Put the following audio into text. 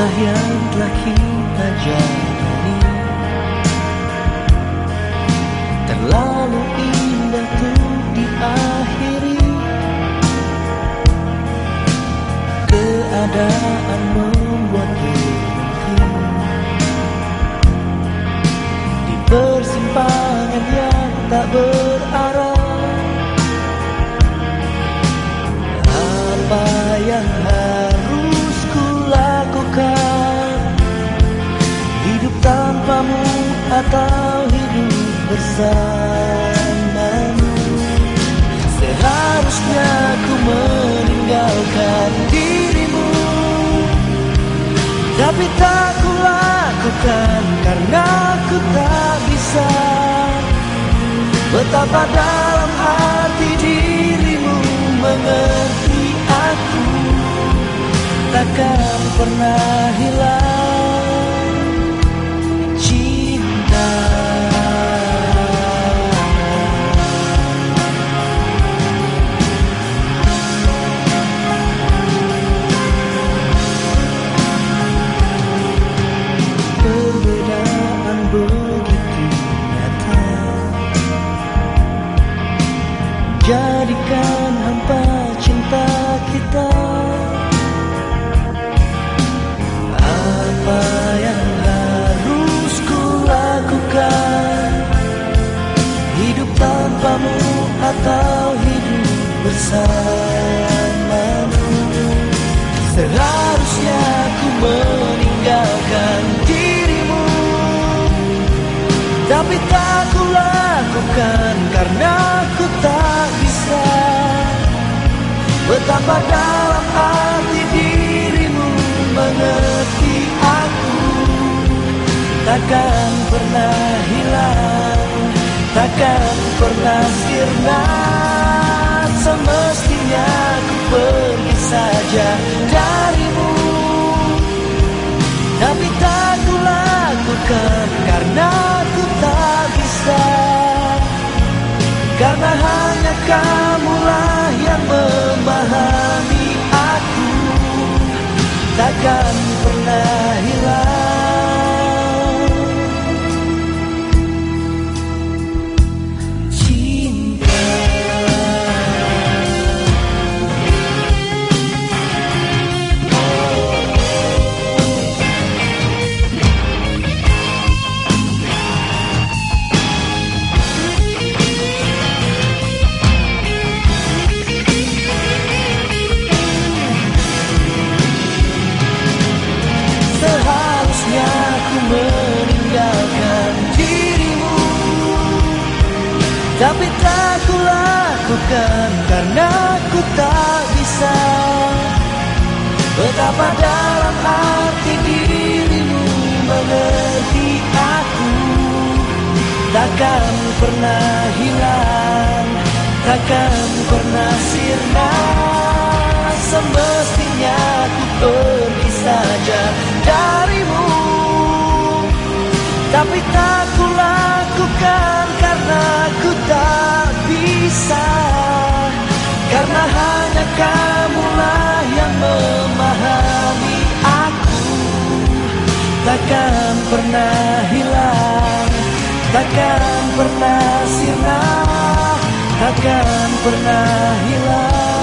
Kisah yang telah kita jalani. Terlalu indah untuk diakhiri. Keadaan membuat berhenti Di persimpangan yang tak berarah bersamamu. Seharusnya ku meninggalkan dirimu. Tapi tak ku lakukan karena ku tak bisa. Betapa dalam hati dirimu mengerti aku. Takkan pernah hilang Jadikan hampa cinta kita. Apa yang harus ku lakukan? Hidup tanpamu atau hidup bersamamu? Seharusnya ku meninggalkan dirimu. Tapi tak ku lakukan karena Dalam hati dirimu mengerti aku. Takkan pernah hilang Takkan pernah sirna. Semestinya ku pergi saja darimu. Tapi tak ku lakukan karena ku tak bisa. Karena hanya kamulah yang memahami. aku Takkan pernah Tapi tak ku lakukan karena ku tak bisa. Betapa dalam hati dirimu mengerti aku. Takkan pernah hilang Takkan pernah sirna. Semestinya ku pergi saja hanya kamulah yang memahami aku? Takkan pernah hilang Takkan pernah sirna Takkan pernah hilang